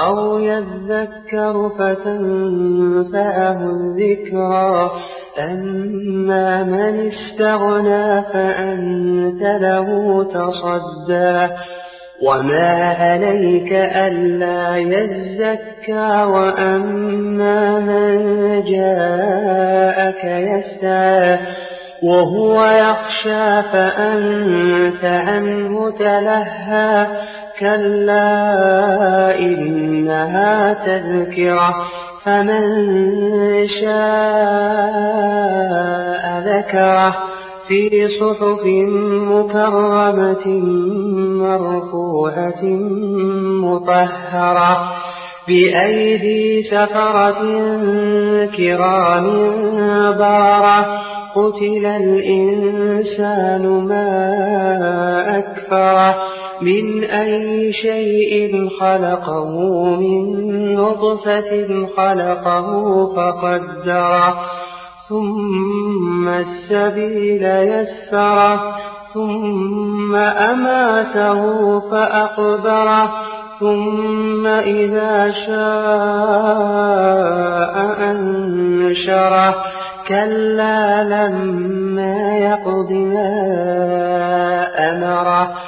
أو يذكر فتنفأه الذكرى أما من استغنى فأنت له تصدى. وما عليك ألا يزكى وأما من جاءك يسعى. وهو يخشى فأنت عنه تلهى. كلا إنها تذكرة فمن شاء ذكره في صحف مكرمة مرفوعة مطهرة بأيدي سفرة كرام بارة قتل الإنسان ما أكفره من أي شيء خلقه من نطفة خلقه فقدره ثم السبيل يسره ثم أماته فأقبر. ثم إذا شاء أنشره كلا لما يقض ما أمره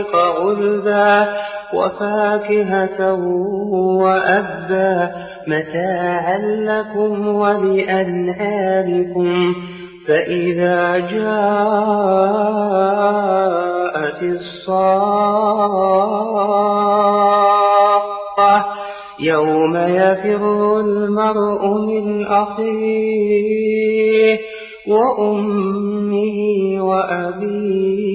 الطريق عذبا وفاكهة وأبا متاعا لكم ولأنعامكم فإذا جاءت الصاقة يوم يفر المرء من أخيه وأمه وأبيه